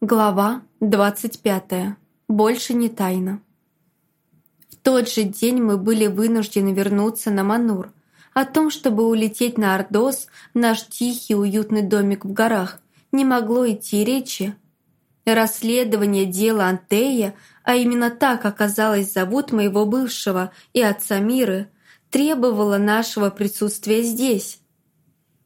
Глава 25. Больше не тайна. В тот же день мы были вынуждены вернуться на Манур. О том, чтобы улететь на Ордос, наш тихий уютный домик в горах, не могло идти речи. Расследование дела Антея, а именно так оказалось зовут моего бывшего и отца Миры, требовало нашего присутствия здесь.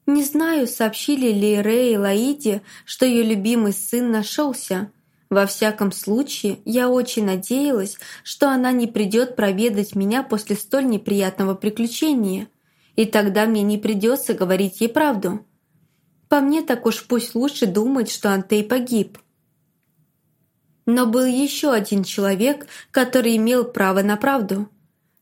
Не знаю, сообщили ли Рэй и Лаиде, что ее любимый сын нашелся. Во всяком случае, я очень надеялась, что она не придет проведать меня после столь неприятного приключения. И тогда мне не придется говорить ей правду. По мне так уж пусть лучше думать, что Антей погиб. Но был еще один человек, который имел право на правду.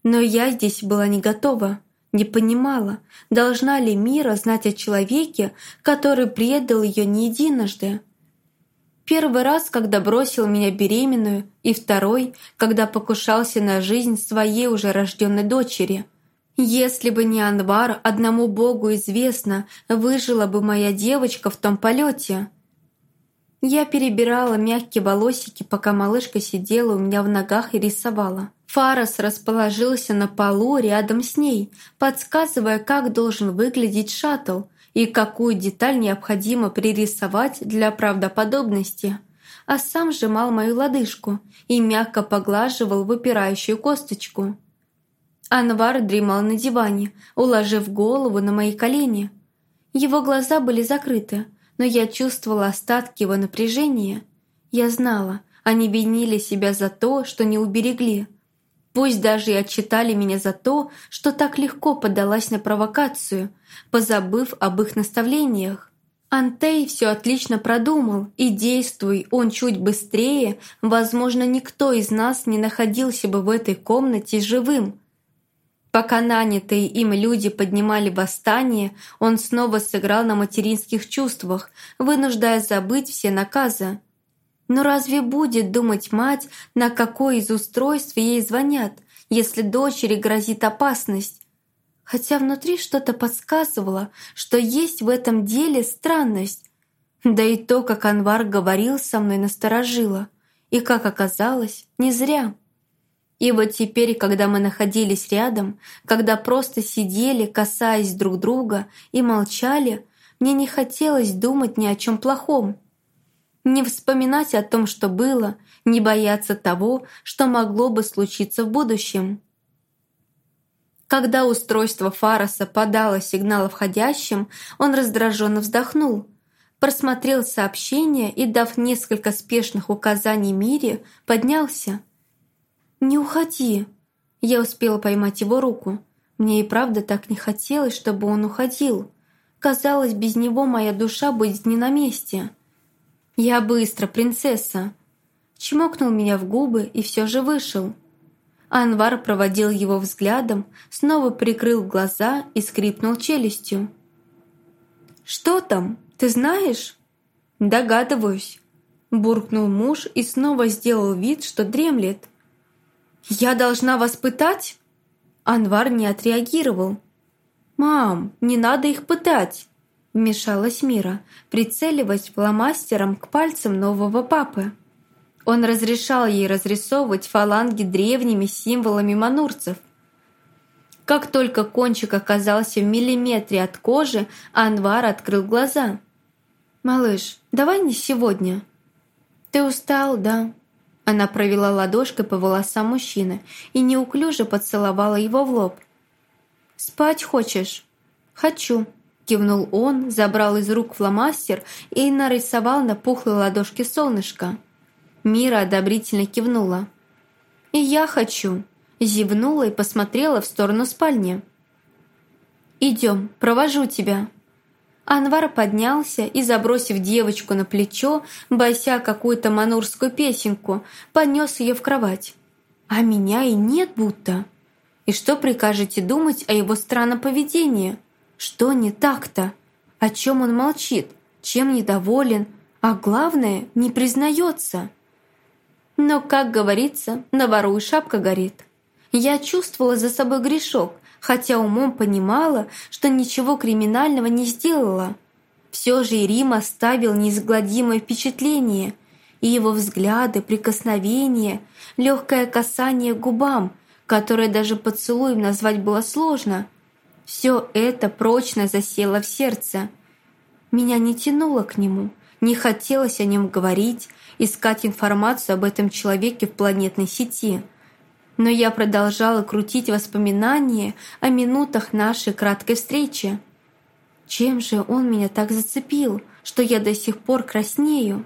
Но я здесь была не готова. Не понимала, должна ли Мира знать о человеке, который предал ее не единожды. Первый раз, когда бросил меня беременную, и второй, когда покушался на жизнь своей уже рожденной дочери. Если бы не Анвар, одному Богу известно, выжила бы моя девочка в том полете. Я перебирала мягкие волосики, пока малышка сидела у меня в ногах и рисовала. Фарас расположился на полу рядом с ней, подсказывая, как должен выглядеть шаттл и какую деталь необходимо пририсовать для правдоподобности. А сам сжимал мою лодыжку и мягко поглаживал выпирающую косточку. Анвар дремал на диване, уложив голову на мои колени. Его глаза были закрыты, но я чувствовала остатки его напряжения. Я знала, они винили себя за то, что не уберегли – Пусть даже и отчитали меня за то, что так легко поддалась на провокацию, позабыв об их наставлениях. Антей все отлично продумал, и действуй он чуть быстрее, возможно, никто из нас не находился бы в этой комнате живым. Пока нанятые им люди поднимали восстание, он снова сыграл на материнских чувствах, вынуждая забыть все наказы. Но разве будет думать мать, на какое из устройств ей звонят, если дочери грозит опасность? Хотя внутри что-то подсказывало, что есть в этом деле странность. Да и то, как Анвар говорил со мной, насторожило. И, как оказалось, не зря. И вот теперь, когда мы находились рядом, когда просто сидели, касаясь друг друга, и молчали, мне не хотелось думать ни о чем плохом. Не вспоминать о том, что было, не бояться того, что могло бы случиться в будущем. Когда устройство Фароса подало сигнал входящим, он раздраженно вздохнул, просмотрел сообщение и, дав несколько спешных указаний Мире, поднялся. «Не уходи!» Я успела поймать его руку. Мне и правда так не хотелось, чтобы он уходил. Казалось, без него моя душа будет не на месте. «Я быстро, принцесса!» Чмокнул меня в губы и все же вышел. Анвар проводил его взглядом, снова прикрыл глаза и скрипнул челюстью. «Что там? Ты знаешь?» «Догадываюсь», – буркнул муж и снова сделал вид, что дремлет. «Я должна вас пытать?» Анвар не отреагировал. «Мам, не надо их пытать!» Вмешалась Мира, прицеливаясь фломастером к пальцам нового папы. Он разрешал ей разрисовывать фаланги древними символами манурцев. Как только кончик оказался в миллиметре от кожи, Анвар открыл глаза. «Малыш, давай не сегодня». «Ты устал, да?» Она провела ладошкой по волосам мужчины и неуклюже поцеловала его в лоб. «Спать хочешь?» «Хочу», Кивнул он, забрал из рук фломастер и нарисовал на пухлой ладошке солнышко. Мира одобрительно кивнула. «И я хочу», зевнула и посмотрела в сторону спальни. «Идем, провожу тебя». Анвар поднялся и, забросив девочку на плечо, бося какую-то манурскую песенку, понес ее в кровать. «А меня и нет будто». «И что прикажете думать о его странном поведении?» Что не так-то? О чем он молчит? Чем недоволен? А главное, не признается. Но, как говорится, на вору и шапка горит. Я чувствовала за собой грешок, хотя умом понимала, что ничего криминального не сделала. Все же и Рим оставил неизгладимое впечатление. и его взгляды, прикосновения, легкое касание к губам, которое даже поцелуем назвать было сложно. Все это прочно засело в сердце. Меня не тянуло к нему, не хотелось о нем говорить, искать информацию об этом человеке в планетной сети. Но я продолжала крутить воспоминания о минутах нашей краткой встречи. Чем же он меня так зацепил, что я до сих пор краснею?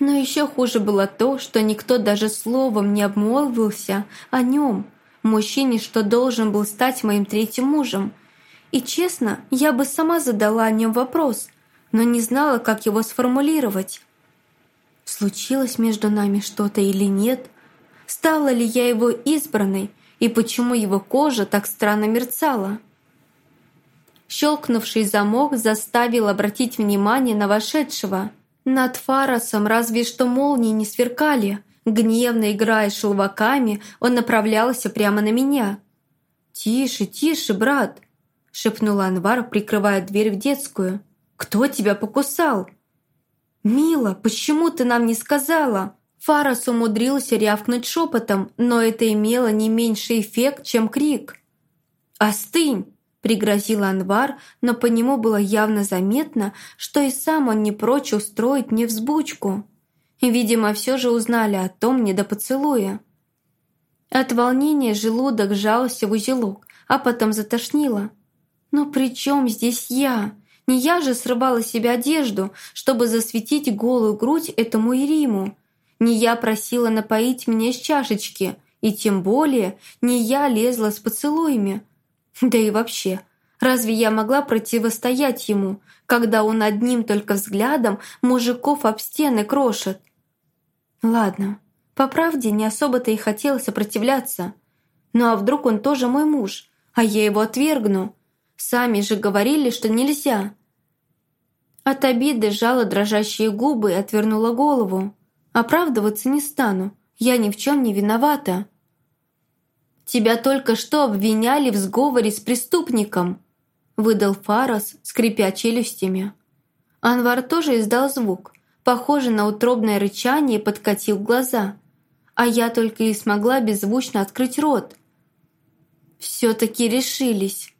Но еще хуже было то, что никто даже словом не обмолвился о нем, мужчине, что должен был стать моим третьим мужем. И честно, я бы сама задала о нем вопрос, но не знала, как его сформулировать. Случилось между нами что-то или нет? Стала ли я его избранной, и почему его кожа так странно мерцала? Щелкнувший замок заставил обратить внимание на вошедшего. Над Фаросом разве что молнии не сверкали. Гневно играя шелваками, он направлялся прямо на меня. «Тише, тише, брат!» — шепнул Анвар, прикрывая дверь в детскую. «Кто тебя покусал?» «Мила, почему ты нам не сказала?» Фарос умудрился рявкнуть шепотом, но это имело не меньший эффект, чем крик. «Остынь!» Пригрозил Анвар, но по нему было явно заметно, что и сам он не прочь устроить мне взбучку. Видимо, все же узнали о том не до поцелуя. От волнения желудок сжался в узелок, а потом затошнило. «Но при чем здесь я? Не я же срывала себе одежду, чтобы засветить голую грудь этому Ириму. Не я просила напоить меня из чашечки, и тем более не я лезла с поцелуями». Да и вообще, разве я могла противостоять ему, когда он одним только взглядом мужиков об стены крошит? Ладно, по правде не особо-то и хотела сопротивляться. Ну а вдруг он тоже мой муж, а я его отвергну? Сами же говорили, что нельзя. От обиды сжала дрожащие губы и отвернула голову. Оправдываться не стану, я ни в чем не виновата. Тебя только что обвиняли в сговоре с преступником», выдал Фарас, скрипя челюстями. Анвар тоже издал звук, похожий на утробное рычание, подкатил глаза. А я только и смогла беззвучно открыть рот. «Все-таки решились».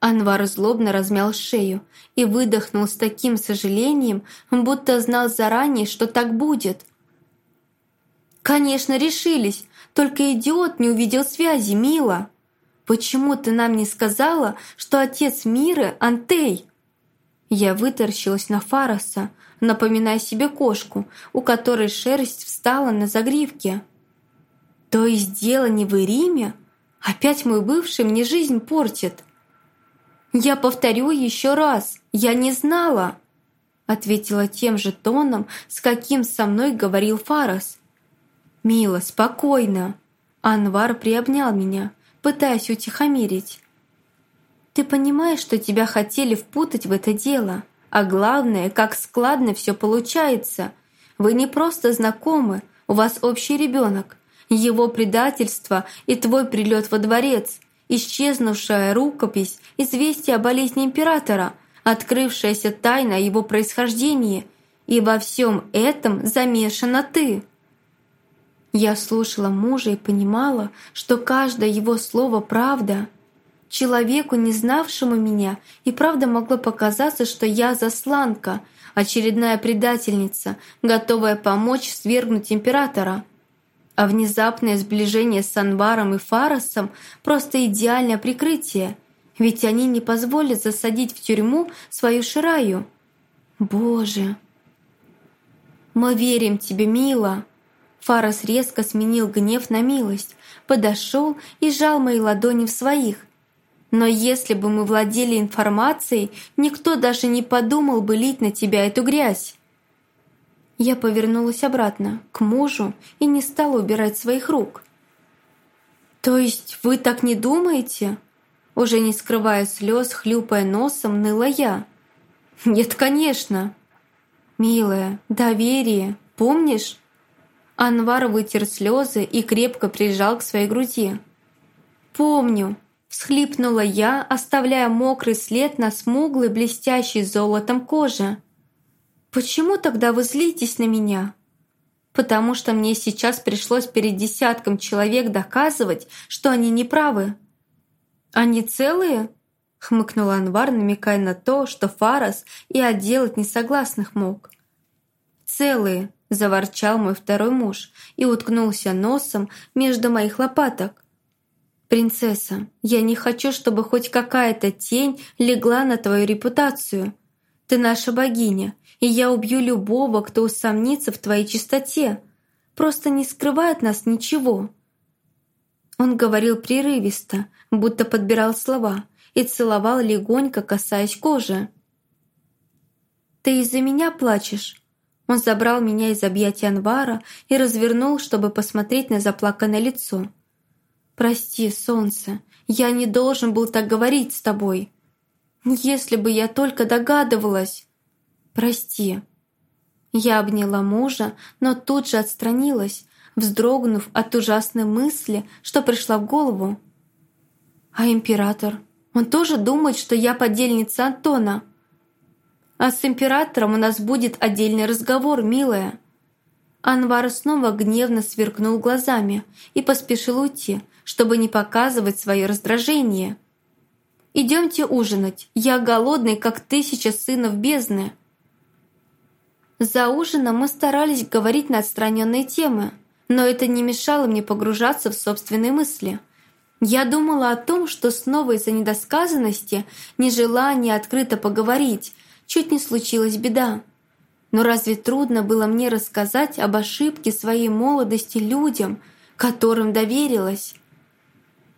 Анвар злобно размял шею и выдохнул с таким сожалением, будто знал заранее, что так будет. «Конечно, решились, только идиот не увидел связи, Мила. Почему ты нам не сказала, что отец Миры – Антей?» Я выторщилась на Фароса, напоминая себе кошку, у которой шерсть встала на загривке. «То есть дело не в Ириме? Опять мой бывший мне жизнь портит?» «Я повторю еще раз, я не знала!» ответила тем же тоном, с каким со мной говорил Фарос. «Мила, спокойно!» Анвар приобнял меня, пытаясь утихомирить. «Ты понимаешь, что тебя хотели впутать в это дело? А главное, как складно все получается. Вы не просто знакомы, у вас общий ребенок. Его предательство и твой прилет во дворец, исчезнувшая рукопись, известие о болезни императора, открывшаяся тайна о его происхождении. И во всем этом замешана ты». Я слушала мужа и понимала, что каждое его слово правда. Человеку, не знавшему меня, и правда могло показаться, что я засланка, очередная предательница, готовая помочь свергнуть императора. А внезапное сближение с Анваром и Фаросом – просто идеальное прикрытие, ведь они не позволят засадить в тюрьму свою Шираю. Боже! «Мы верим тебе, мила!» Фарас резко сменил гнев на милость, подошел и сжал мои ладони в своих. Но если бы мы владели информацией, никто даже не подумал бы лить на тебя эту грязь. Я повернулась обратно, к мужу, и не стала убирать своих рук. «То есть вы так не думаете?» Уже не скрывая слез, хлюпая носом, ныла я. «Нет, конечно!» «Милая, доверие, помнишь?» Анвар вытер слезы и крепко прижал к своей груди. «Помню», — всхлипнула я, оставляя мокрый след на смуглой, блестящей золотом коже. «Почему тогда вы злитесь на меня?» «Потому что мне сейчас пришлось перед десятком человек доказывать, что они неправы». «Они целые?» — хмыкнул Анвар, намекая на то, что Фарас и отделать несогласных мог. «Целые», — заворчал мой второй муж и уткнулся носом между моих лопаток. «Принцесса, я не хочу, чтобы хоть какая-то тень легла на твою репутацию. Ты наша богиня, и я убью любого, кто усомнится в твоей чистоте. Просто не скрывай от нас ничего». Он говорил прерывисто, будто подбирал слова, и целовал легонько, касаясь кожи. «Ты из-за меня плачешь?» Он забрал меня из объятий Анвара и развернул, чтобы посмотреть на заплаканное лицо. «Прости, солнце, я не должен был так говорить с тобой. Если бы я только догадывалась. Прости». Я обняла мужа, но тут же отстранилась, вздрогнув от ужасной мысли, что пришла в голову. «А император? Он тоже думает, что я подельница Антона?» «А с императором у нас будет отдельный разговор, милая». Анвар снова гневно сверкнул глазами и поспешил уйти, чтобы не показывать свое раздражение. «Идемте ужинать. Я голодный, как тысяча сынов бездны». За ужином мы старались говорить на отстраненные темы, но это не мешало мне погружаться в собственные мысли. Я думала о том, что снова из-за недосказанности, нежелания открыто поговорить, чуть не случилась беда. Но разве трудно было мне рассказать об ошибке своей молодости людям, которым доверилась?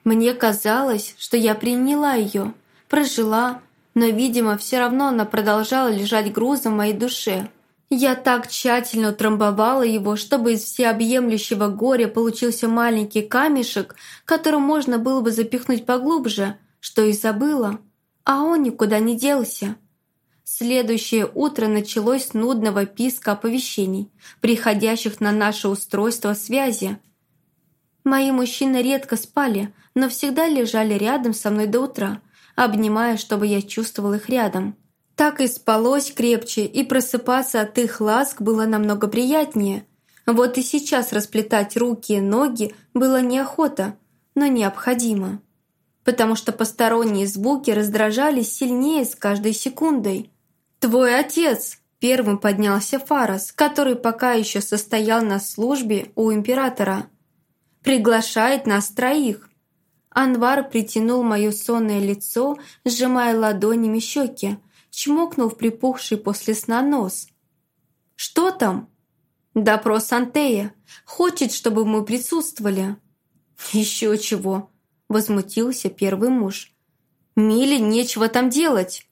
Мне казалось, что я приняла ее, прожила, но, видимо, все равно она продолжала лежать грузом в моей душе. Я так тщательно утрамбовала его, чтобы из всеобъемлющего горя получился маленький камешек, который можно было бы запихнуть поглубже, что и забыла. А он никуда не делся. Следующее утро началось с нудного писка оповещений, приходящих на наше устройство связи. Мои мужчины редко спали, но всегда лежали рядом со мной до утра, обнимая, чтобы я чувствовал их рядом. Так и спалось крепче, и просыпаться от их ласк было намного приятнее. Вот и сейчас расплетать руки и ноги было неохота, но необходимо. Потому что посторонние звуки раздражали сильнее с каждой секундой. «Твой отец!» Первым поднялся Фарас, который пока еще состоял на службе у императора. «Приглашает нас троих. Анвар притянул мое сонное лицо, сжимая ладонями щеки, чмокнул в припухший после сна нос. «Что там?» «Допрос Антея. Хочет, чтобы мы присутствовали». «Еще чего?» – возмутился первый муж. «Миле нечего там делать».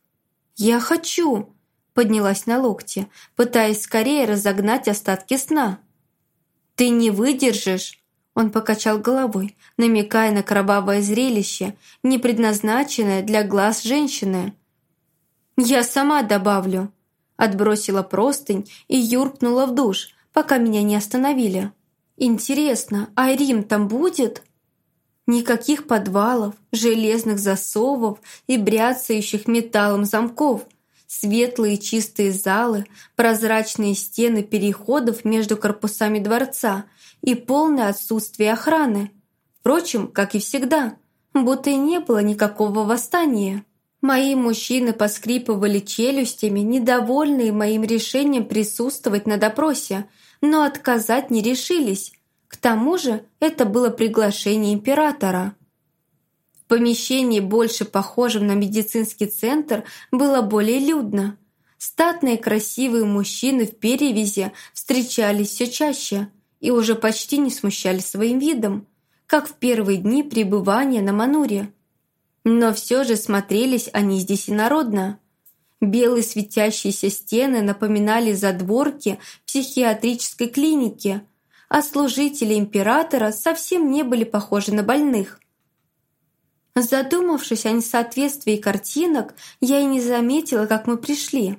«Я хочу!» – поднялась на локте, пытаясь скорее разогнать остатки сна. «Ты не выдержишь!» Он покачал головой, намекая на кровавое зрелище, не предназначенное для глаз женщины. «Я сама добавлю», отбросила простынь и юркнула в душ, пока меня не остановили. «Интересно, а Рим там будет?» Никаких подвалов, железных засовов и бряцающих металлом замков. Светлые чистые залы, прозрачные стены переходов между корпусами дворца – и полное отсутствие охраны. Впрочем, как и всегда, будто и не было никакого восстания. Мои мужчины поскрипывали челюстями, недовольные моим решением присутствовать на допросе, но отказать не решились. К тому же это было приглашение императора. В помещении, больше похожем на медицинский центр, было более людно. Статные красивые мужчины в перевязи встречались все чаще – и уже почти не смущали своим видом, как в первые дни пребывания на Мануре. Но все же смотрелись они здесь инородно. Белые светящиеся стены напоминали задворки психиатрической клиники, а служители императора совсем не были похожи на больных. Задумавшись о несоответствии картинок, я и не заметила, как мы пришли.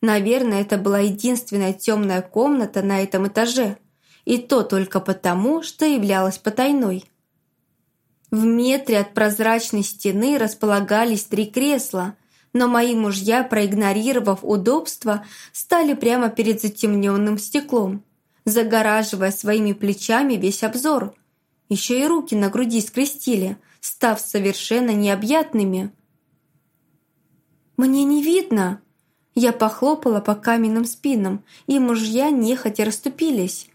Наверное, это была единственная темная комната на этом этаже – и то только потому, что являлась потайной. В метре от прозрачной стены располагались три кресла, но мои мужья, проигнорировав удобство, стали прямо перед затемненным стеклом, загораживая своими плечами весь обзор. Еще и руки на груди скрестили, став совершенно необъятными. «Мне не видно!» Я похлопала по каменным спинам, и мужья нехотя расступились.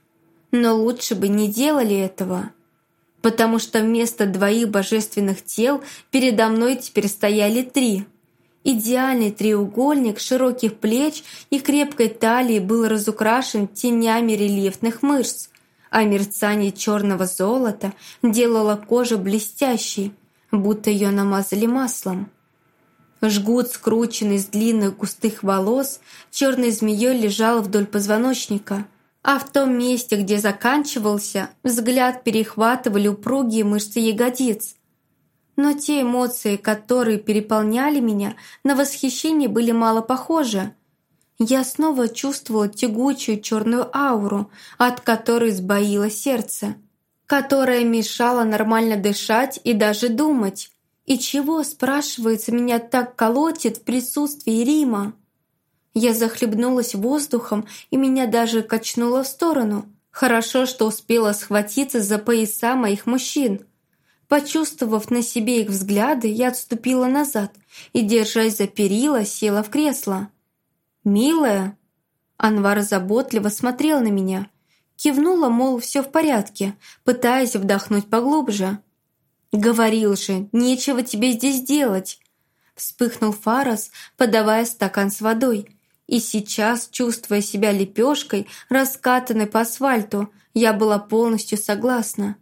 Но лучше бы не делали этого, потому что вместо двоих божественных тел передо мной теперь стояли три – Идеальный треугольник широких плеч и крепкой талии был разукрашен тенями рельефных мышц, а мерцание черного золота делало кожу блестящей, будто ее намазали маслом. Жгут, скрученный из длинных густых волос, черной змеей лежал вдоль позвоночника, а в том месте, где заканчивался, взгляд перехватывали упругие мышцы ягодиц, но те эмоции, которые переполняли меня, на восхищение были мало похожи. Я снова чувствовала тягучую черную ауру, от которой сбоило сердце, которая мешала нормально дышать и даже думать. И чего, спрашивается, меня так колотит в присутствии Рима? Я захлебнулась воздухом, и меня даже качнуло в сторону. Хорошо, что успела схватиться за пояса моих мужчин – Почувствовав на себе их взгляды, я отступила назад и, держась за перила, села в кресло. «Милая!» Анвар заботливо смотрел на меня. Кивнула, мол, все в порядке, пытаясь вдохнуть поглубже. «Говорил же, нечего тебе здесь делать!» Вспыхнул Фарас, подавая стакан с водой. И сейчас, чувствуя себя лепешкой, раскатанной по асфальту, я была полностью согласна.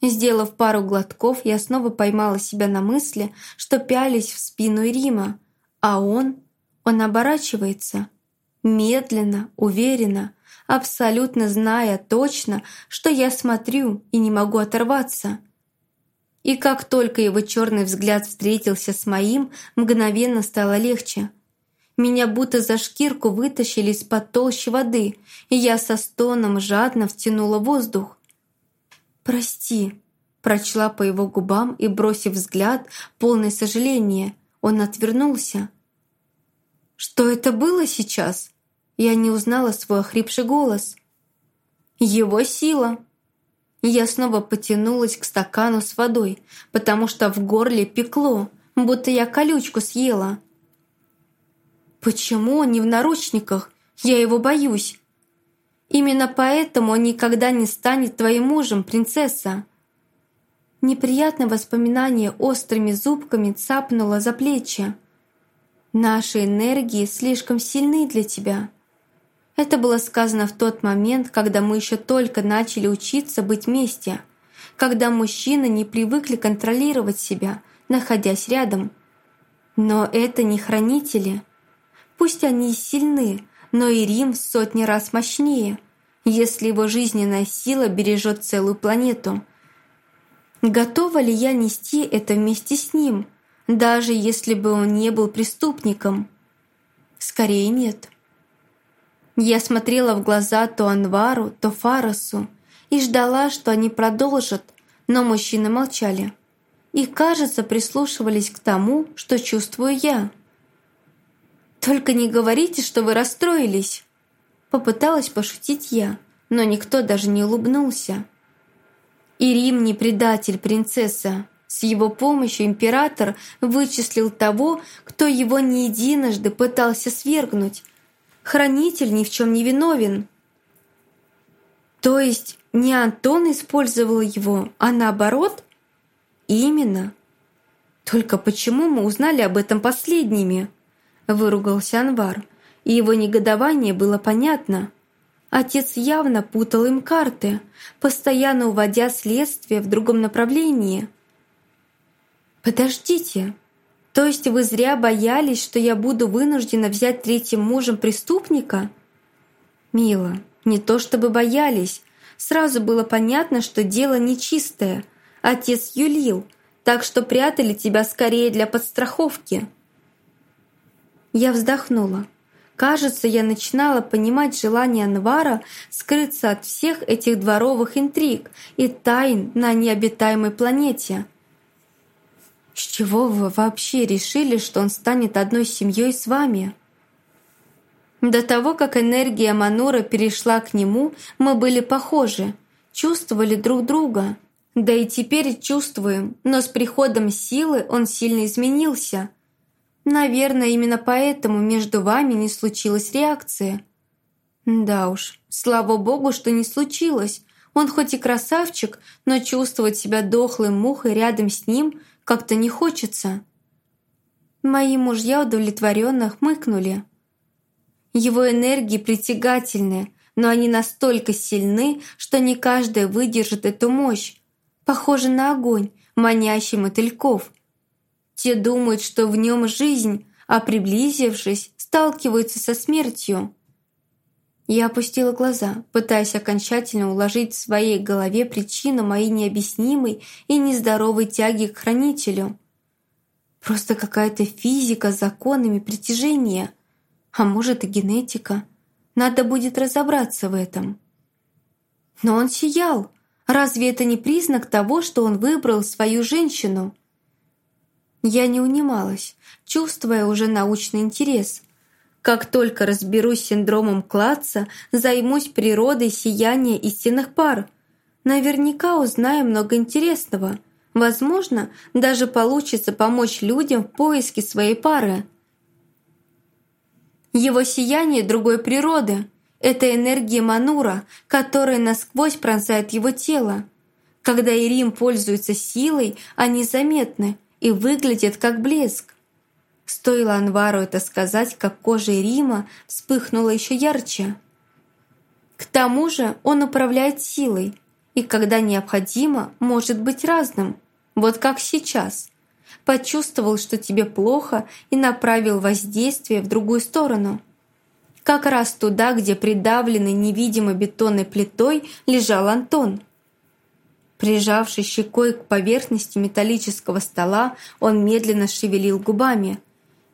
Сделав пару глотков, я снова поймала себя на мысли, что пялись в спину Рима, а он, он оборачивается. Медленно, уверенно, абсолютно зная точно, что я смотрю и не могу оторваться. И как только его черный взгляд встретился с моим, мгновенно стало легче. Меня будто за шкирку вытащили из-под толщи воды, и я со стоном жадно втянула воздух. «Прости», – прочла по его губам и, бросив взгляд, полное сожаление, он отвернулся. «Что это было сейчас?» Я не узнала свой охрипший голос. «Его сила!» Я снова потянулась к стакану с водой, потому что в горле пекло, будто я колючку съела. «Почему он не в наручниках? Я его боюсь!» Именно поэтому он никогда не станет твоим мужем, принцесса». Неприятное воспоминание острыми зубками цапнуло за плечи. «Наши энергии слишком сильны для тебя». Это было сказано в тот момент, когда мы еще только начали учиться быть вместе, когда мужчины не привыкли контролировать себя, находясь рядом. Но это не хранители. Пусть они сильны, но и Рим сотни раз мощнее, если его жизненная сила бережет целую планету. Готова ли я нести это вместе с ним, даже если бы он не был преступником? Скорее нет. Я смотрела в глаза то Анвару, то Фарасу и ждала, что они продолжат, но мужчины молчали и, кажется, прислушивались к тому, что чувствую я. «Только не говорите, что вы расстроились!» Попыталась пошутить я, но никто даже не улыбнулся. И Рим не предатель, принцесса. С его помощью император вычислил того, кто его не единожды пытался свергнуть. Хранитель ни в чем не виновен. То есть не Антон использовал его, а наоборот? Именно. Только почему мы узнали об этом последними? Выругался Анвар, и его негодование было понятно. Отец явно путал им карты, постоянно уводя следствие в другом направлении. «Подождите, то есть вы зря боялись, что я буду вынуждена взять третьим мужем преступника?» «Мила, не то чтобы боялись. Сразу было понятно, что дело нечистое. Отец юлил, так что прятали тебя скорее для подстраховки». Я вздохнула. Кажется, я начинала понимать желание Анвара скрыться от всех этих дворовых интриг и тайн на необитаемой планете. С чего вы вообще решили, что он станет одной семьей с вами?» До того, как энергия Манура перешла к нему, мы были похожи, чувствовали друг друга. Да и теперь чувствуем, но с приходом силы он сильно изменился. Наверное, именно поэтому между вами не случилась реакция. Да уж, слава богу, что не случилось. Он хоть и красавчик, но чувствовать себя дохлой мухой рядом с ним как-то не хочется. Мои мужья удовлетворенно хмыкнули. Его энергии притягательны, но они настолько сильны, что не каждая выдержит эту мощь. Похоже на огонь, манящий мотыльков. Те думают, что в нем жизнь, а приблизившись, сталкиваются со смертью. Я опустила глаза, пытаясь окончательно уложить в своей голове причину моей необъяснимой и нездоровой тяги к хранителю. Просто какая-то физика с законами притяжения – а может и генетика. Надо будет разобраться в этом. Но он сиял. Разве это не признак того, что он выбрал свою женщину? Я не унималась, чувствуя уже научный интерес. Как только разберусь с синдромом Клатца, займусь природой сияния истинных пар. Наверняка узнаю много интересного. Возможно, даже получится помочь людям в поиске своей пары. Его сияние другой природы. Это энергия Манура, которая насквозь пронзает его тело. Когда Ирим пользуется силой, они заметны и выглядят как блеск. Стоило Анвару это сказать, как кожа Ирима вспыхнула еще ярче. К тому же он управляет силой, и когда необходимо, может быть разным, вот как сейчас – почувствовал, что тебе плохо и направил воздействие в другую сторону. Как раз туда, где придавленный невидимой бетонной плитой лежал Антон. Прижавшись щекой к поверхности металлического стола, он медленно шевелил губами.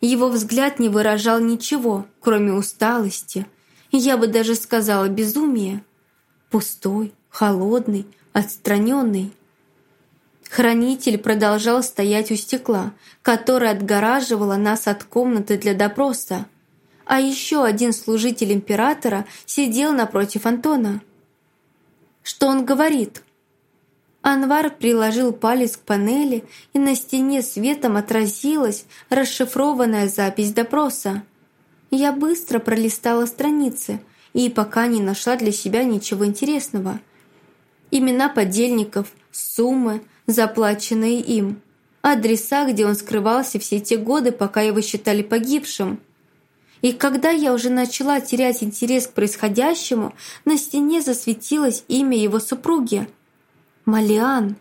Его взгляд не выражал ничего, кроме усталости, я бы даже сказала безумия. Пустой, холодный, отстраненный. Хранитель продолжал стоять у стекла, которое отгораживало нас от комнаты для допроса. А еще один служитель императора сидел напротив Антона. Что он говорит? Анвар приложил палец к панели, и на стене светом отразилась расшифрованная запись допроса. Я быстро пролистала страницы и пока не нашла для себя ничего интересного. Имена подельников, суммы – заплаченные им, адреса, где он скрывался все те годы, пока его считали погибшим. И когда я уже начала терять интерес к происходящему, на стене засветилось имя его супруги – Малиан.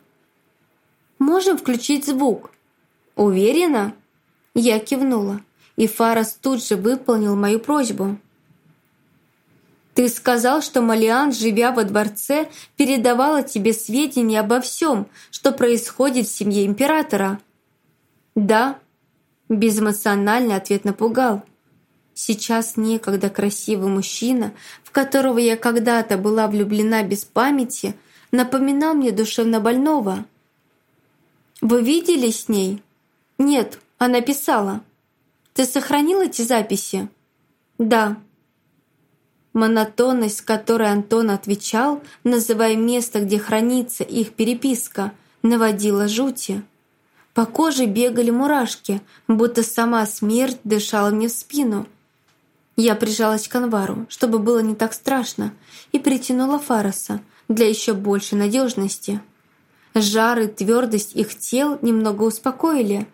«Можем включить звук?» «Уверена?» Я кивнула, и Фарас тут же выполнил мою просьбу. Ты сказал, что Малиан, живя во дворце, передавала тебе сведения обо всем, что происходит в семье императора. Да. Безэмоциональный ответ напугал. Сейчас некогда красивый мужчина, в которого я когда-то была влюблена без памяти, напоминал мне душевно больного. Вы видели с ней? Нет, она писала. Ты сохранил эти записи? Да. Монотонность, которой Антон отвечал, называя место, где хранится их переписка, наводила жути. По коже бегали мурашки, будто сама смерть дышала мне в спину. Я прижалась к Анвару, чтобы было не так страшно, и притянула Фараса для еще большей надежности. Жар и твердость их тел немного успокоили.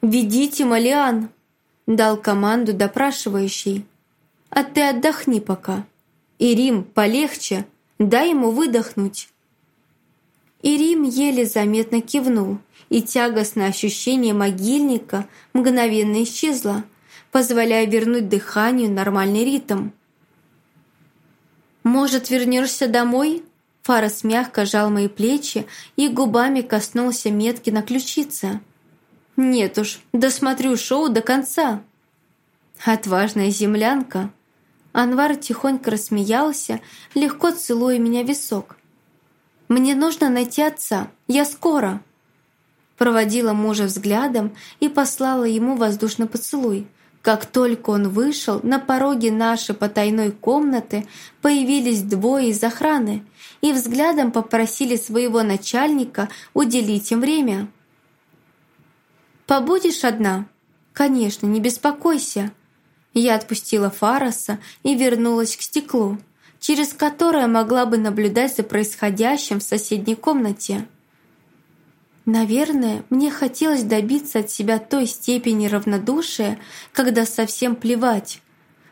«Ведите, Малиан!» — дал команду допрашивающий а ты отдохни пока. И Рим полегче, дай ему выдохнуть». И Рим еле заметно кивнул, и тягостное ощущение могильника мгновенно исчезло, позволяя вернуть дыханию нормальный ритм. «Может, вернешься домой?» Фарас мягко жал мои плечи и губами коснулся метки на ключице. «Нет уж, досмотрю шоу до конца». «Отважная землянка», Анвар тихонько рассмеялся, легко целуя меня в висок. «Мне нужно найти отца. Я скоро!» проводила мужа взглядом и послала ему воздушный поцелуй. Как только он вышел, на пороге нашей потайной комнаты появились двое из охраны и взглядом попросили своего начальника уделить им время. «Побудешь одна?» «Конечно, не беспокойся». Я отпустила Фараса и вернулась к стеклу, через которое могла бы наблюдать за происходящим в соседней комнате. Наверное, мне хотелось добиться от себя той степени равнодушия, когда совсем плевать,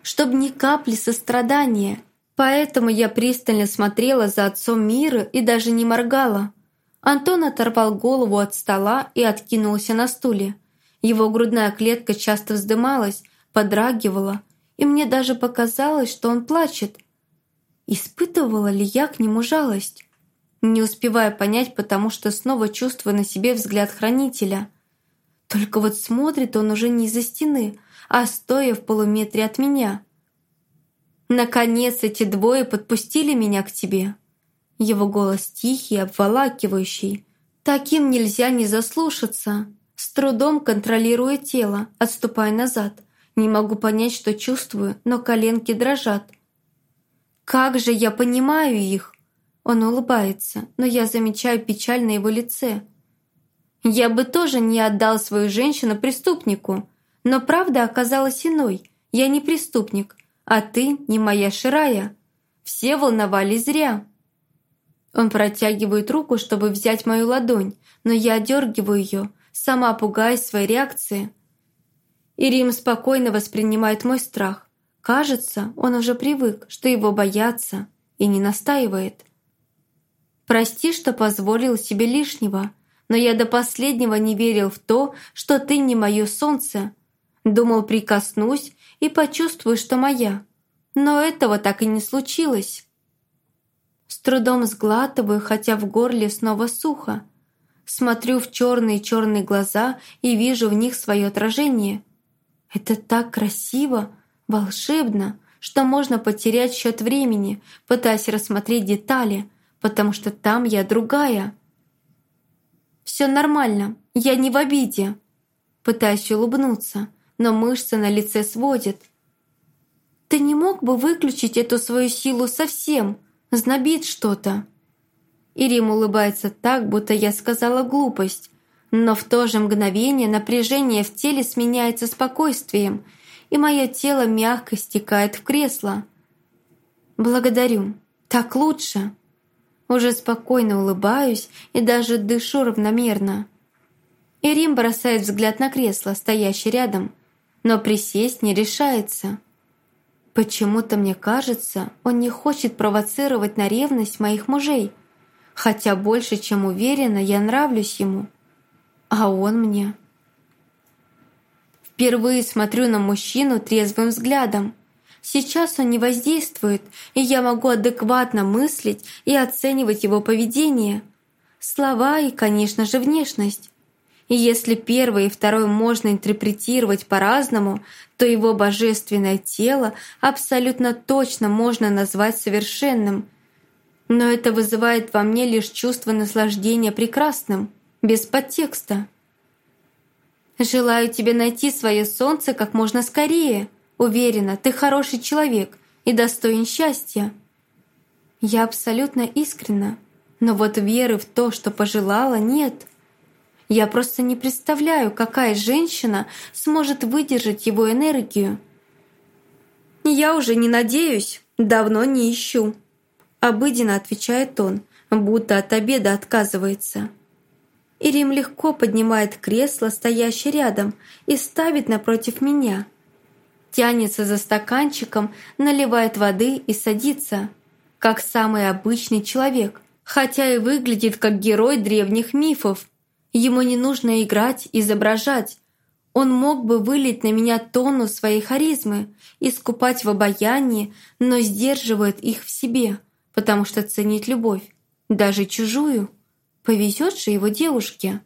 чтобы ни капли сострадания. Поэтому я пристально смотрела за отцом мира и даже не моргала. Антон оторвал голову от стола и откинулся на стуле. Его грудная клетка часто вздымалась, подрагивала, и мне даже показалось, что он плачет. Испытывала ли я к нему жалость? Не успевая понять, потому что снова чувствую на себе взгляд хранителя. Только вот смотрит он уже не из-за стены, а стоя в полуметре от меня. «Наконец эти двое подпустили меня к тебе!» Его голос тихий, обволакивающий. Таким нельзя не заслушаться. С трудом контролируя тело, отступая назад. Не могу понять, что чувствую, но коленки дрожат. «Как же я понимаю их!» Он улыбается, но я замечаю печаль на его лице. Я бы тоже не отдал свою женщину преступнику, но правда оказалась иной. Я не преступник, а ты не моя Ширая. Все волновались зря. Он протягивает руку, чтобы взять мою ладонь, но я одергиваю ее, сама пугаясь своей реакции. И Рим спокойно воспринимает мой страх. Кажется, он уже привык, что его боятся, и не настаивает. Прости, что позволил себе лишнего, но я до последнего не верил в то, что ты не мое солнце. Думал, прикоснусь и почувствую, что моя. Но этого так и не случилось. С трудом сглатываю, хотя в горле снова сухо. Смотрю в черные-черные глаза и вижу в них свое отражение. Это так красиво, волшебно, что можно потерять счет времени, пытаясь рассмотреть детали – потому что там я другая. Все нормально, я не в обиде. Пытаюсь улыбнуться, но мышцы на лице сводят. Ты не мог бы выключить эту свою силу совсем? Знобит что-то. Ирим улыбается так, будто я сказала глупость, но в то же мгновение напряжение в теле сменяется спокойствием, и мое тело мягко стекает в кресло. Благодарю. Так лучше. Уже спокойно улыбаюсь и даже дышу равномерно. Ирим бросает взгляд на кресло, стоящее рядом, но присесть не решается. Почему-то мне кажется, он не хочет провоцировать на ревность моих мужей, хотя больше, чем уверена, я нравлюсь ему. А он мне. Впервые смотрю на мужчину трезвым взглядом. Сейчас он не воздействует, и я могу адекватно мыслить и оценивать его поведение. Слова и, конечно же, внешность. И если первое и второе можно интерпретировать по-разному, то его божественное тело абсолютно точно можно назвать совершенным. Но это вызывает во мне лишь чувство наслаждения прекрасным, без подтекста. «Желаю тебе найти свое солнце как можно скорее», Уверена, ты хороший человек и достоин счастья. Я абсолютно искренна, но вот веры в то, что пожелала, нет. Я просто не представляю, какая женщина сможет выдержать его энергию. Я уже не надеюсь, давно не ищу. Обыденно отвечает он, будто от обеда отказывается. Ирим легко поднимает кресло, стоящее рядом, и ставит напротив меня – тянется за стаканчиком, наливает воды и садится, как самый обычный человек, хотя и выглядит как герой древних мифов. Ему не нужно играть, изображать. Он мог бы вылить на меня тонну своей харизмы, искупать в обаянии, но сдерживает их в себе, потому что ценит любовь, даже чужую. Повезет же его девушке.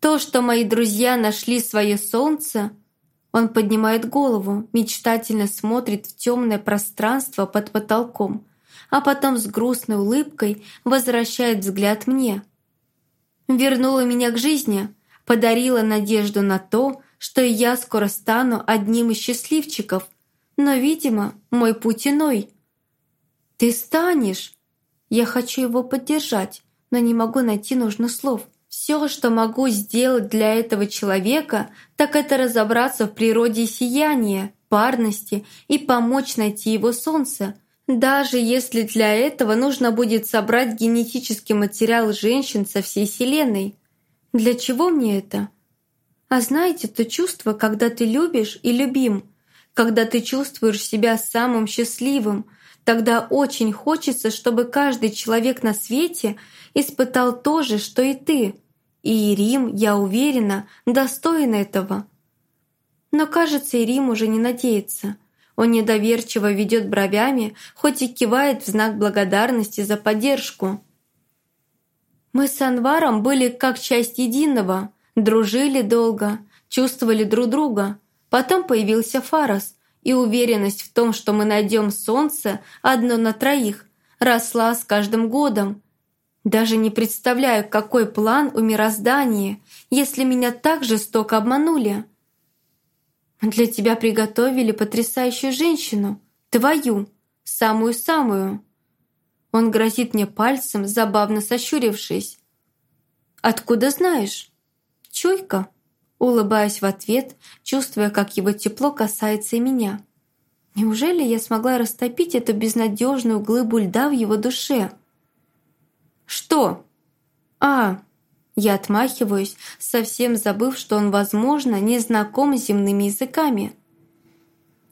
То, что мои друзья нашли свое солнце – он поднимает голову, мечтательно смотрит в темное пространство под потолком, а потом с грустной улыбкой возвращает взгляд мне. вернула меня к жизни, подарила надежду на то, что я скоро стану одним из счастливчиков. Но, видимо, мой путь иной. «Ты станешь!» Я хочу его поддержать, но не могу найти нужных слов. Все, что могу сделать для этого человека, так это разобраться в природе сияния, парности и помочь найти его солнце. Даже если для этого нужно будет собрать генетический материал женщин со всей Вселенной. Для чего мне это? А знаете то чувство, когда ты любишь и любим, когда ты чувствуешь себя самым счастливым, тогда очень хочется, чтобы каждый человек на свете испытал то же, что и ты – и Ирим, я уверена, достоин этого. Но, кажется, Ирим уже не надеется. Он недоверчиво ведет бровями, хоть и кивает в знак благодарности за поддержку. Мы с Анваром были как часть единого, дружили долго, чувствовали друг друга. Потом появился Фарас, и уверенность в том, что мы найдем солнце одно на троих, росла с каждым годом, даже не представляю, какой план у мироздания, если меня так жестоко обманули. Для тебя приготовили потрясающую женщину, твою, самую-самую. Он грозит мне пальцем, забавно сощурившись. «Откуда знаешь?» «Чуйка», улыбаясь в ответ, чувствуя, как его тепло касается и меня. Неужели я смогла растопить эту безнадежную глыбу льда в его душе?» «Что?» «А...» Я отмахиваюсь, совсем забыв, что он, возможно, не знаком с земными языками.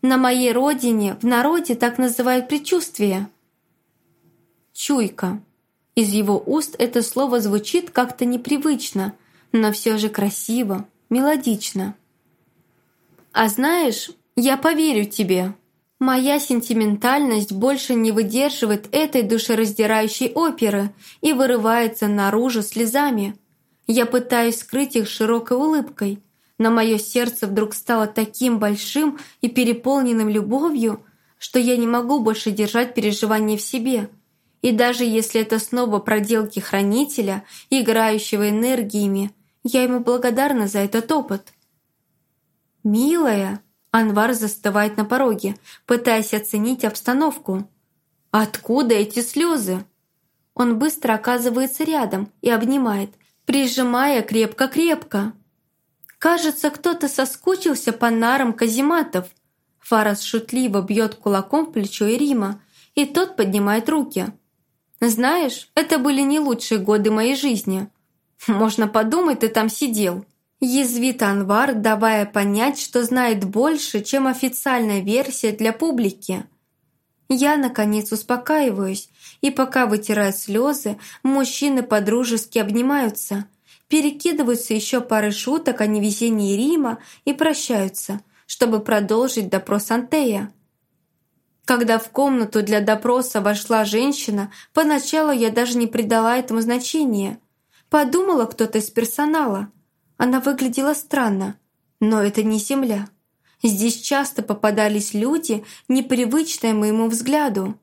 «На моей родине в народе так называют предчувствие». «Чуйка». Из его уст это слово звучит как-то непривычно, но все же красиво, мелодично. «А знаешь, я поверю тебе», Моя сентиментальность больше не выдерживает этой душераздирающей оперы и вырывается наружу слезами. Я пытаюсь скрыть их широкой улыбкой, но мое сердце вдруг стало таким большим и переполненным любовью, что я не могу больше держать переживания в себе. И даже если это снова проделки хранителя, играющего энергиями, я ему благодарна за этот опыт. «Милая», Анвар застывает на пороге, пытаясь оценить обстановку. «Откуда эти слезы?» Он быстро оказывается рядом и обнимает, прижимая крепко-крепко. Кажется, кто-то соскучился по нарам казематов. Фарас шутливо бьет кулаком в плечо Ирима, и тот поднимает руки. «Знаешь, это были не лучшие годы моей жизни. Можно подумать, ты там сидел». Язвит Анвар, давая понять, что знает больше, чем официальная версия для публики. Я, наконец, успокаиваюсь, и пока вытираю слезы, мужчины подружески обнимаются, перекидываются еще пары шуток о невезении Рима и прощаются, чтобы продолжить допрос Антея. Когда в комнату для допроса вошла женщина, поначалу я даже не придала этому значения. Подумала кто-то из персонала – она выглядела странно, но это не земля. Здесь часто попадались люди, непривычные моему взгляду.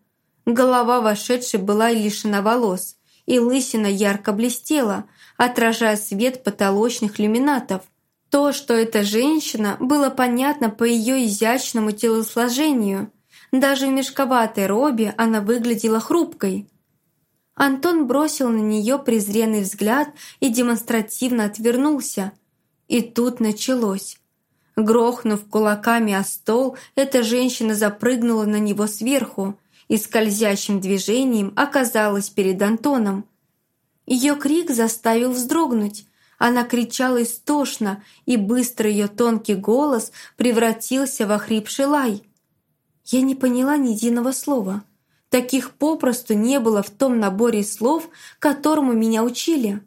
Голова вошедшей была лишена волос, и лысина ярко блестела, отражая свет потолочных люминатов. То, что это женщина, было понятно по ее изящному телосложению. Даже в мешковатой робе она выглядела хрупкой. Антон бросил на нее презренный взгляд и демонстративно отвернулся. И тут началось. Грохнув кулаками о стол, эта женщина запрыгнула на него сверху и скользящим движением оказалась перед Антоном. Ее крик заставил вздрогнуть. Она кричала истошно, и быстро ее тонкий голос превратился в охрипший лай. Я не поняла ни единого слова. Таких попросту не было в том наборе слов, которому меня учили.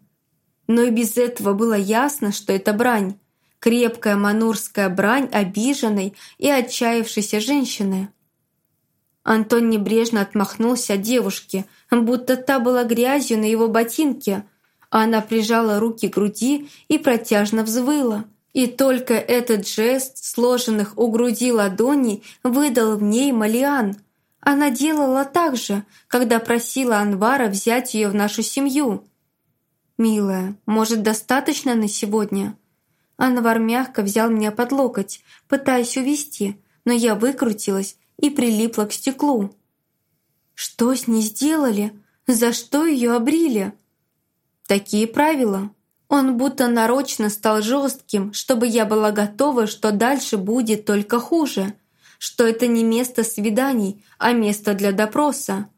Но и без этого было ясно, что это брань. Крепкая манурская брань обиженной и отчаявшейся женщины. Антон небрежно отмахнулся от девушки, будто та была грязью на его ботинке, а она прижала руки к груди и протяжно взвыла. И только этот жест сложенных у груди ладоней выдал в ней Малиан – она делала так же, когда просила Анвара взять ее в нашу семью. «Милая, может, достаточно на сегодня?» Анвар мягко взял меня под локоть, пытаясь увести, но я выкрутилась и прилипла к стеклу. «Что с ней сделали? За что ее обрили?» «Такие правила», он будто нарочно стал жестким, чтобы я была готова, что дальше будет только хуже, что это не место свиданий, а место для допроса.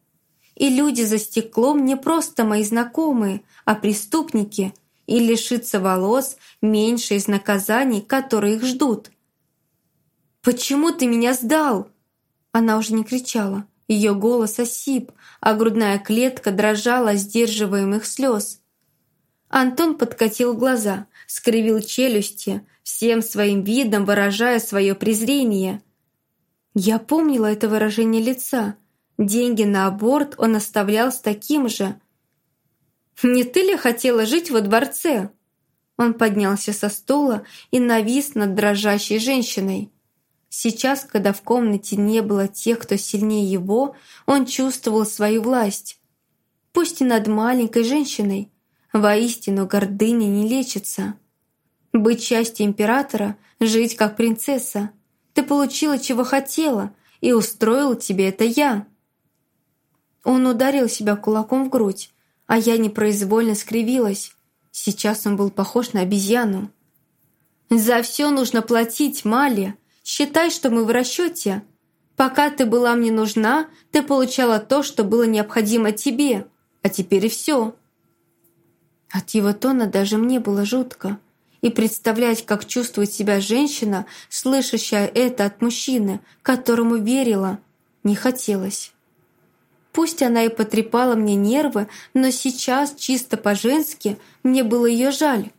И люди за стеклом не просто мои знакомые, а преступники, и лишиться волос меньше из наказаний, которые их ждут. «Почему ты меня сдал?» Она уже не кричала. Ее голос осип, а грудная клетка дрожала сдерживаемых слез. Антон подкатил глаза, скривил челюсти, всем своим видом выражая свое презрение. Я помнила это выражение лица. Деньги на аборт он оставлял с таким же. «Не ты ли хотела жить во дворце?» Он поднялся со стула и навис над дрожащей женщиной. Сейчас, когда в комнате не было тех, кто сильнее его, он чувствовал свою власть. Пусть и над маленькой женщиной, Воистину, гордыня не лечится. Быть частью императора, жить как принцесса. Ты получила, чего хотела, и устроил тебе это я. Он ударил себя кулаком в грудь, а я непроизвольно скривилась. Сейчас он был похож на обезьяну. «За все нужно платить, Мали. Считай, что мы в расчете. Пока ты была мне нужна, ты получала то, что было необходимо тебе. А теперь и все. От его тона даже мне было жутко. И представлять, как чувствует себя женщина, слышащая это от мужчины, которому верила, не хотелось. Пусть она и потрепала мне нервы, но сейчас, чисто по-женски, мне было ее жаль.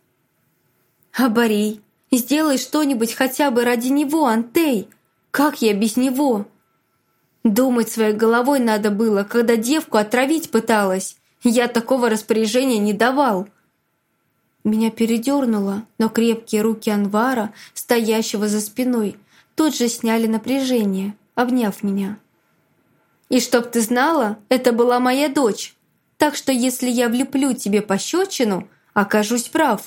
«Абарей, сделай что-нибудь хотя бы ради него, Антей! Как я без него?» Думать своей головой надо было, когда девку отравить пыталась. Я такого распоряжения не давал. Меня передернуло, но крепкие руки Анвара, стоящего за спиной, тут же сняли напряжение, обняв меня. «И чтоб ты знала, это была моя дочь, так что если я влеплю тебе пощечину, окажусь прав».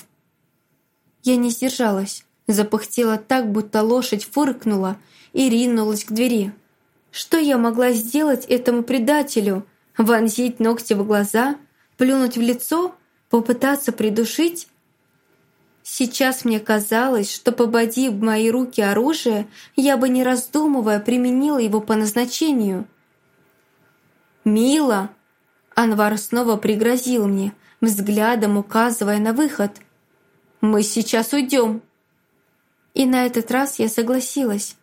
Я не сдержалась, запыхтела так, будто лошадь фыркнула и ринулась к двери. Что я могла сделать этому предателю? Вонзить ногти в глаза? Плюнуть в лицо? Попытаться придушить? Сейчас мне казалось, что пободи в мои руки оружие, я бы, не раздумывая, применила его по назначению. «Мила!» Анвар снова пригрозил мне, взглядом указывая на выход. «Мы сейчас уйдем!» И на этот раз я согласилась.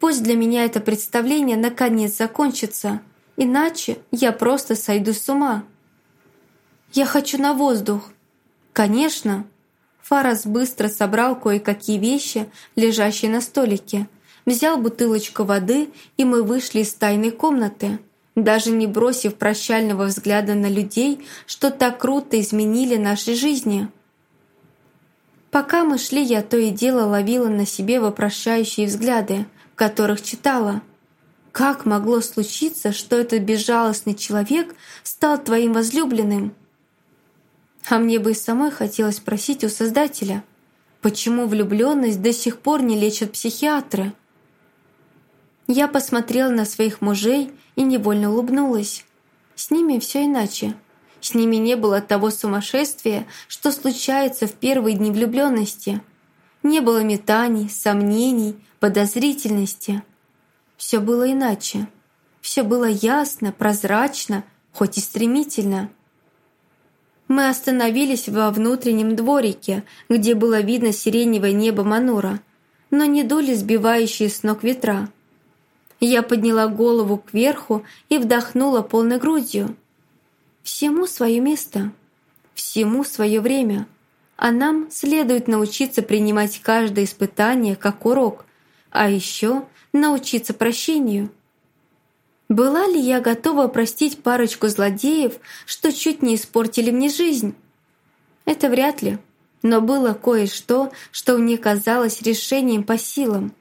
Пусть для меня это представление наконец закончится, иначе я просто сойду с ума. Я хочу на воздух. Конечно. Фарас быстро собрал кое-какие вещи, лежащие на столике, взял бутылочку воды, и мы вышли из тайной комнаты, даже не бросив прощального взгляда на людей, что так круто изменили наши жизни. Пока мы шли, я то и дело ловила на себе вопрошающие взгляды, которых читала. Как могло случиться, что этот безжалостный человек стал твоим возлюбленным? А мне бы и самой хотелось спросить у Создателя, почему влюбленность до сих пор не лечат психиатры? Я посмотрела на своих мужей и невольно улыбнулась. С ними все иначе. С ними не было того сумасшествия, что случается в первые дни влюбленности. Не было метаний, сомнений, подозрительности. Все было иначе. Все было ясно, прозрачно, хоть и стремительно. Мы остановились во внутреннем дворике, где было видно сиреневое небо Манура, но не дули сбивающие с ног ветра. Я подняла голову кверху и вдохнула полной грудью. Всему свое место, всему свое время, а нам следует научиться принимать каждое испытание как урок, а еще научиться прощению – была ли я готова простить парочку злодеев, что чуть не испортили мне жизнь? Это вряд ли, но было кое-что, что мне казалось решением по силам.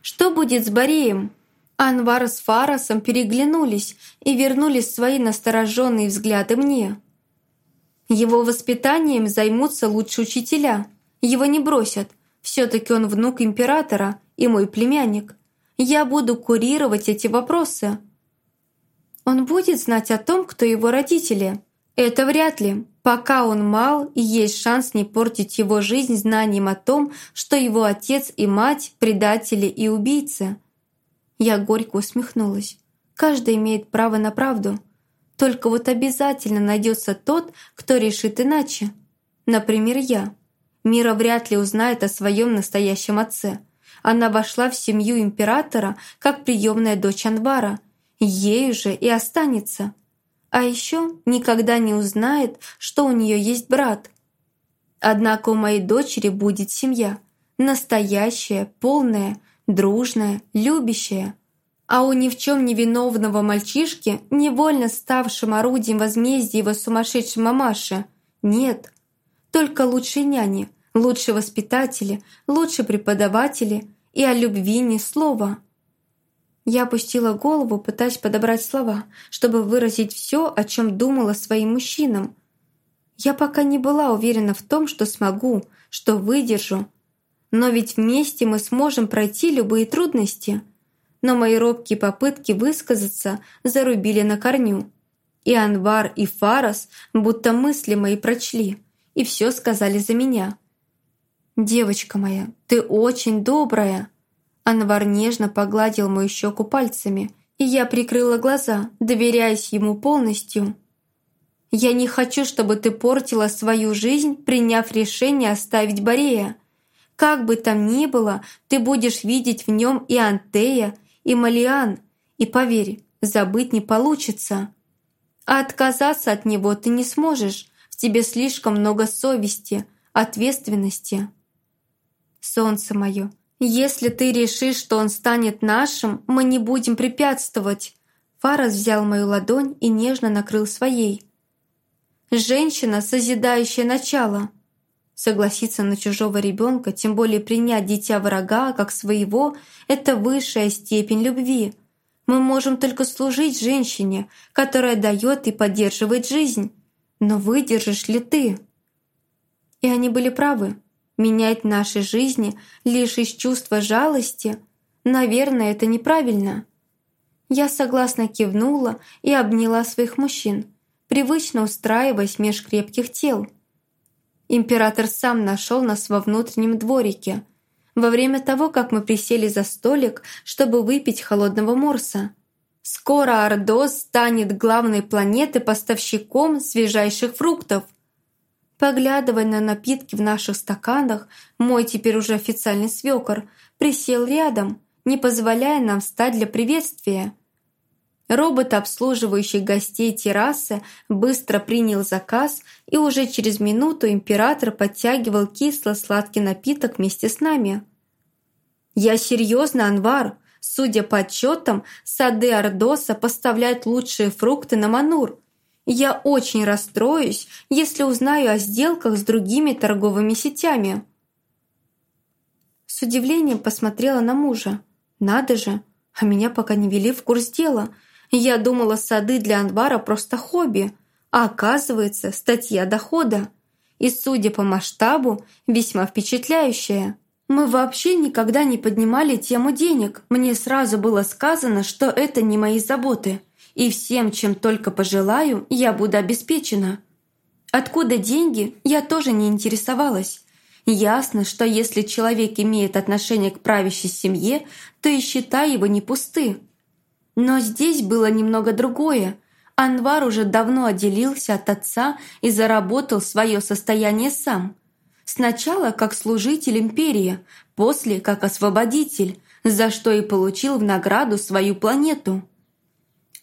Что будет с Бореем? Анвар с Фарасом переглянулись и вернули свои настороженные взгляды мне. Его воспитанием займутся лучшие учителя. Его не бросят. Все-таки он внук императора и мой племянник. Я буду курировать эти вопросы. Он будет знать о том, кто его родители. Это вряд ли. Пока он мал, и есть шанс не портить его жизнь знанием о том, что его отец и мать – предатели и убийцы. Я горько усмехнулась. Каждый имеет право на правду. Только вот обязательно найдется тот, кто решит иначе. Например, я. Мира вряд ли узнает о своем настоящем отце. Она вошла в семью императора как приемная дочь Анвара – ею же и останется. А еще никогда не узнает, что у нее есть брат. Однако у моей дочери будет семья. Настоящая, полная, дружная, любящая. А у ни в чем не виновного мальчишки, невольно ставшим орудием возмездия его сумасшедшей мамаши, нет. Только лучшие няни, лучшие воспитатели, лучшие преподаватели и о любви ни слова. Я опустила голову, пытаясь подобрать слова, чтобы выразить все, о чем думала своим мужчинам. Я пока не была уверена в том, что смогу, что выдержу. Но ведь вместе мы сможем пройти любые трудности. Но мои робкие попытки высказаться зарубили на корню. И Анвар, и Фарас будто мысли мои прочли, и все сказали за меня. «Девочка моя, ты очень добрая!» Анвар нежно погладил мою щеку пальцами, и я прикрыла глаза, доверяясь ему полностью. «Я не хочу, чтобы ты портила свою жизнь, приняв решение оставить Борея. Как бы там ни было, ты будешь видеть в нем и Антея, и Малиан, и, поверь, забыть не получится. А отказаться от него ты не сможешь, в тебе слишком много совести, ответственности. Солнце мое, «Если ты решишь, что он станет нашим, мы не будем препятствовать». Фарас взял мою ладонь и нежно накрыл своей. «Женщина, созидающая начало». Согласиться на чужого ребенка, тем более принять дитя врага как своего, это высшая степень любви. Мы можем только служить женщине, которая дает и поддерживает жизнь. Но выдержишь ли ты? И они были правы. Менять наши жизни лишь из чувства жалости, наверное, это неправильно. Я согласно кивнула и обняла своих мужчин, привычно устраиваясь меж крепких тел. Император сам нашел нас во внутреннем дворике, во время того, как мы присели за столик, чтобы выпить холодного морса. Скоро Ордос станет главной планетой-поставщиком свежайших фруктов – Поглядывая на напитки в наших стаканах, мой теперь уже официальный свекор присел рядом, не позволяя нам встать для приветствия. Робот, обслуживающий гостей террасы, быстро принял заказ, и уже через минуту император подтягивал кисло-сладкий напиток вместе с нами. «Я серьезно, Анвар. Судя по отчетам, сады Ордоса поставляют лучшие фрукты на Манур. Я очень расстроюсь, если узнаю о сделках с другими торговыми сетями. С удивлением посмотрела на мужа. Надо же, а меня пока не вели в курс дела. Я думала, сады для Анвара просто хобби, а оказывается, статья дохода. И, судя по масштабу, весьма впечатляющая. Мы вообще никогда не поднимали тему денег. Мне сразу было сказано, что это не мои заботы и всем, чем только пожелаю, я буду обеспечена. Откуда деньги, я тоже не интересовалась. Ясно, что если человек имеет отношение к правящей семье, то и счета его не пусты. Но здесь было немного другое. Анвар уже давно отделился от отца и заработал свое состояние сам. Сначала как служитель империи, после как освободитель, за что и получил в награду свою планету.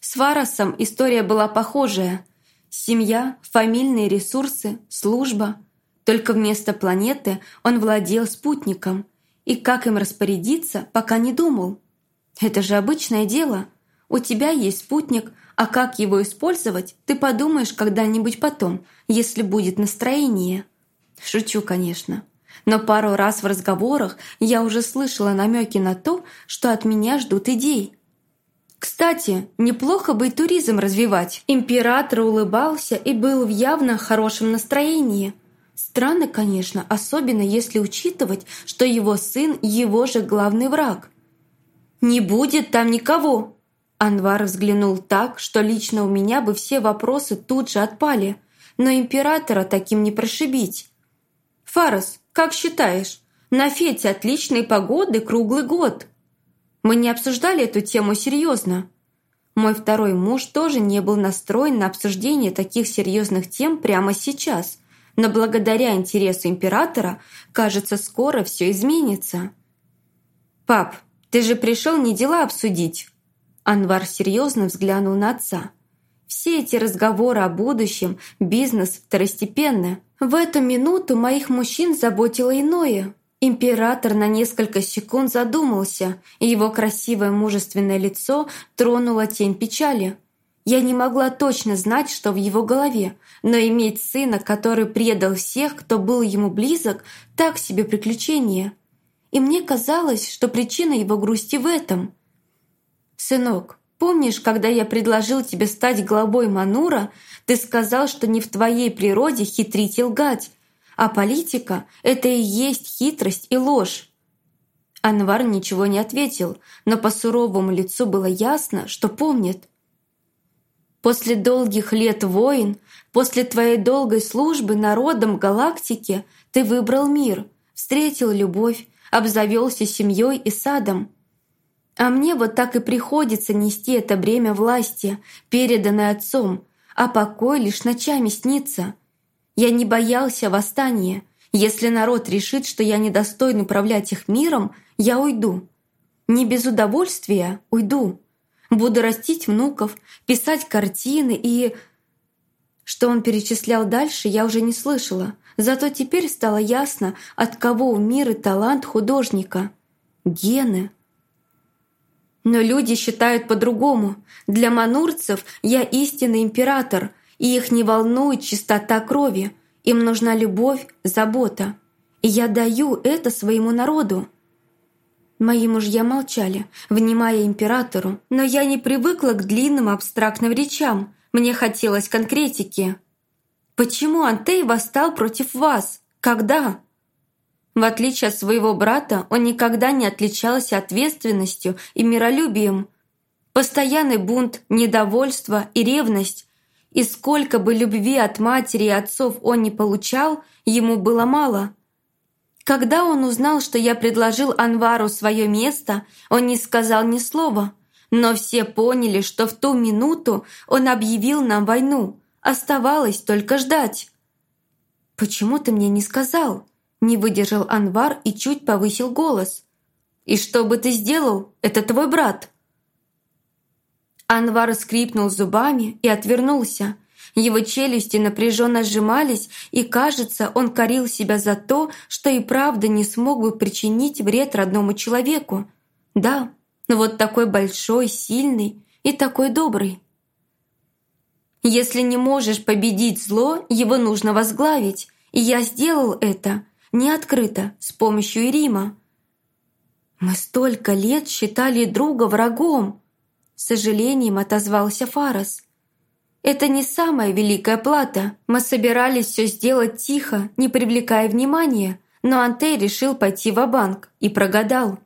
С Варосом история была похожая. Семья, фамильные ресурсы, служба. Только вместо планеты он владел спутником. И как им распорядиться, пока не думал. Это же обычное дело. У тебя есть спутник, а как его использовать, ты подумаешь когда-нибудь потом, если будет настроение. Шучу, конечно. Но пару раз в разговорах я уже слышала намеки на то, что от меня ждут идей. Кстати, неплохо бы и туризм развивать. Император улыбался и был в явно хорошем настроении. Странно, конечно, особенно если учитывать, что его сын – его же главный враг. «Не будет там никого!» Анвар взглянул так, что лично у меня бы все вопросы тут же отпали, но императора таким не прошибить. «Фарас, как считаешь, на Фете отличной погоды круглый год?» Мы не обсуждали эту тему серьезно. Мой второй муж тоже не был настроен на обсуждение таких серьезных тем прямо сейчас, но благодаря интересу императора, кажется, скоро все изменится. «Пап, ты же пришел не дела обсудить!» Анвар серьезно взглянул на отца. «Все эти разговоры о будущем, бизнес второстепенны. В эту минуту моих мужчин заботило иное. Император на несколько секунд задумался, и его красивое мужественное лицо тронуло тень печали. Я не могла точно знать, что в его голове, но иметь сына, который предал всех, кто был ему близок, так себе приключение. И мне казалось, что причина его грусти в этом. «Сынок, помнишь, когда я предложил тебе стать главой Манура, ты сказал, что не в твоей природе хитрить и лгать, а политика — это и есть хитрость и ложь. Анвар ничего не ответил, но по суровому лицу было ясно, что помнит. «После долгих лет войн, после твоей долгой службы народом галактики ты выбрал мир, встретил любовь, обзавелся семьей и садом. А мне вот так и приходится нести это бремя власти, переданное отцом, а покой лишь ночами снится». Я не боялся восстания. Если народ решит, что я недостоин управлять их миром, я уйду. Не без удовольствия уйду. Буду растить внуков, писать картины и... Что он перечислял дальше, я уже не слышала. Зато теперь стало ясно, от кого у мира талант художника. Гены. Но люди считают по-другому. Для манурцев я истинный император — и их не волнует чистота крови. Им нужна любовь, забота. И я даю это своему народу. Мои мужья молчали, внимая императору, но я не привыкла к длинным абстрактным речам. Мне хотелось конкретики. «Почему Антей восстал против вас? Когда?» В отличие от своего брата, он никогда не отличался ответственностью и миролюбием. Постоянный бунт, недовольство и ревность и сколько бы любви от матери и отцов он не получал, ему было мало. Когда он узнал, что я предложил Анвару свое место, он не сказал ни слова. Но все поняли, что в ту минуту он объявил нам войну. Оставалось только ждать. «Почему ты мне не сказал?» Не выдержал Анвар и чуть повысил голос. «И что бы ты сделал? Это твой брат!» Анвар скрипнул зубами и отвернулся. Его челюсти напряженно сжимались, и, кажется, он корил себя за то, что и правда не смог бы причинить вред родному человеку. Да, вот такой большой, сильный и такой добрый. Если не можешь победить зло, его нужно возглавить, и я сделал это, не открыто, с помощью Ирима. Мы столько лет считали друга врагом, с сожалением отозвался Фарас. «Это не самая великая плата. Мы собирались все сделать тихо, не привлекая внимания, но Антей решил пойти в банк и прогадал».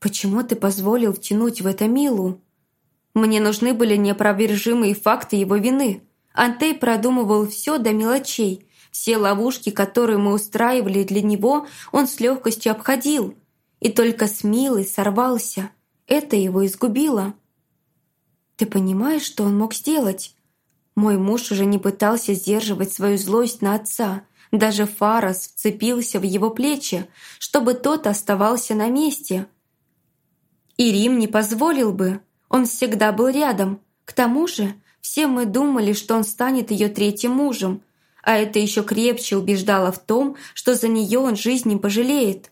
«Почему ты позволил втянуть в это Милу?» «Мне нужны были неопровержимые факты его вины. Антей продумывал все до мелочей. Все ловушки, которые мы устраивали для него, он с легкостью обходил. И только с Милой сорвался. Это его изгубило». Ты понимаешь, что он мог сделать? Мой муж уже не пытался сдерживать свою злость на отца. Даже Фарас вцепился в его плечи, чтобы тот оставался на месте. И Рим не позволил бы. Он всегда был рядом. К тому же, все мы думали, что он станет ее третьим мужем, а это еще крепче убеждало в том, что за нее он жизнь не пожалеет.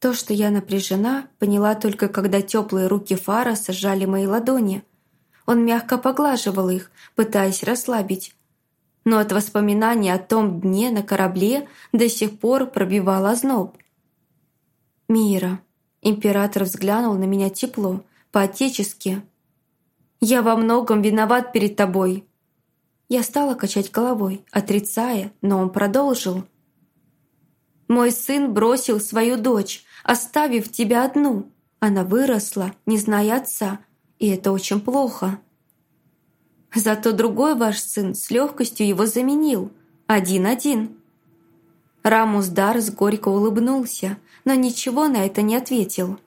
То, что я напряжена, поняла только, когда теплые руки Фара сжали мои ладони. Он мягко поглаживал их, пытаясь расслабить. Но от воспоминаний о том дне на корабле до сих пор пробивал озноб. «Мира». Император взглянул на меня тепло, по-отечески. «Я во многом виноват перед тобой». Я стала качать головой, отрицая, но он продолжил. «Мой сын бросил свою дочь, оставив тебя одну. Она выросла, не зная отца, и это очень плохо. Зато другой ваш сын с легкостью его заменил. Один-один». Рамус Дарс горько улыбнулся, но ничего на это не ответил.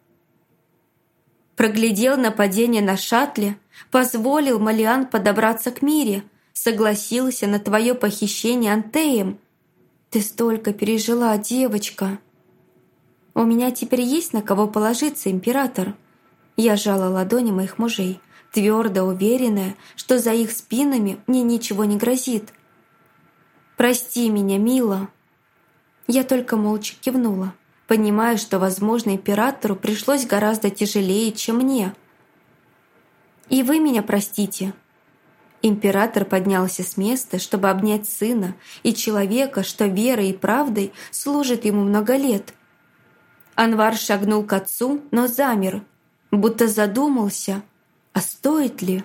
Проглядел нападение на шаттле, позволил Малиан подобраться к Мире, согласился на твое похищение Антеем. Ты столько пережила, девочка. У меня теперь есть на кого положиться, император. Я жала ладони моих мужей, твердо уверенная, что за их спинами мне ничего не грозит. «Прости меня, мила». Я только молча кивнула понимая, что, возможно, императору пришлось гораздо тяжелее, чем мне. «И вы меня простите». Император поднялся с места, чтобы обнять сына и человека, что верой и правдой служит ему много лет. Анвар шагнул к отцу, но замер, будто задумался, а стоит ли?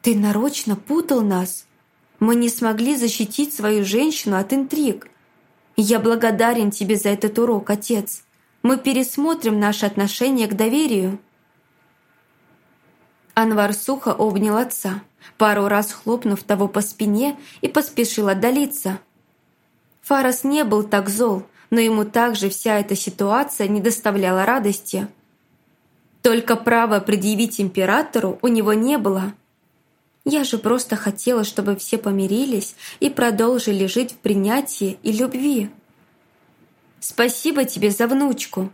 «Ты нарочно путал нас. Мы не смогли защитить свою женщину от интриг. Я благодарен тебе за этот урок, отец. Мы пересмотрим наше отношение к доверию». Анвар сухо обнял отца, пару раз хлопнув того по спине и поспешил отдалиться. Фарас не был так зол, но ему также вся эта ситуация не доставляла радости. Только права предъявить императору у него не было – я же просто хотела, чтобы все помирились и продолжили жить в принятии и любви. Спасибо тебе за внучку.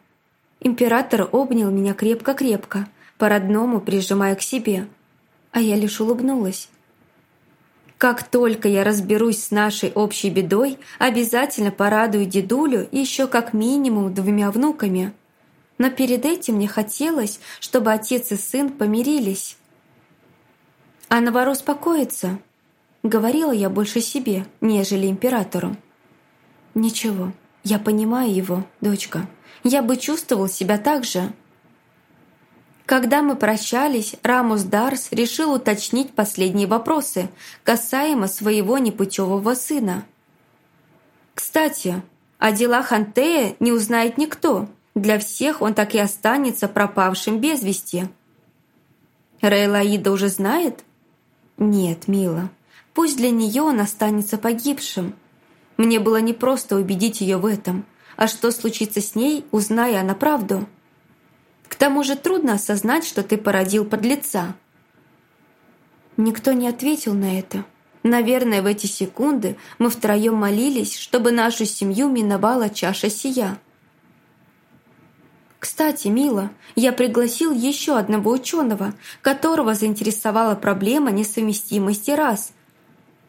Император обнял меня крепко-крепко, по-родному прижимая к себе, а я лишь улыбнулась. Как только я разберусь с нашей общей бедой, обязательно порадую дедулю еще как минимум двумя внуками. Но перед этим мне хотелось, чтобы отец и сын помирились. «А Навар успокоится», — говорила я больше себе, нежели императору. «Ничего, я понимаю его, дочка. Я бы чувствовал себя так же». Когда мы прощались, Рамус Дарс решил уточнить последние вопросы касаемо своего непутевого сына. «Кстати, о делах Антея не узнает никто. Для всех он так и останется пропавшим без вести». «Рейлаида уже знает?» Нет, мила, пусть для нее он останется погибшим. Мне было непросто убедить ее в этом, а что случится с ней, узная она правду. Тому же трудно осознать, что ты породил подлеца. Никто не ответил на это. Наверное, в эти секунды мы втроем молились, чтобы нашу семью миновала чаша сия. Кстати, Мила, я пригласил еще одного ученого, которого заинтересовала проблема несовместимости рас.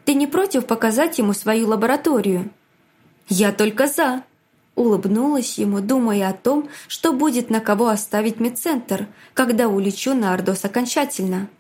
Ты не против показать ему свою лабораторию? Я только за. Улыбнулась ему, думая о том, что будет на кого оставить медцентр, когда улечу на Ордос окончательно –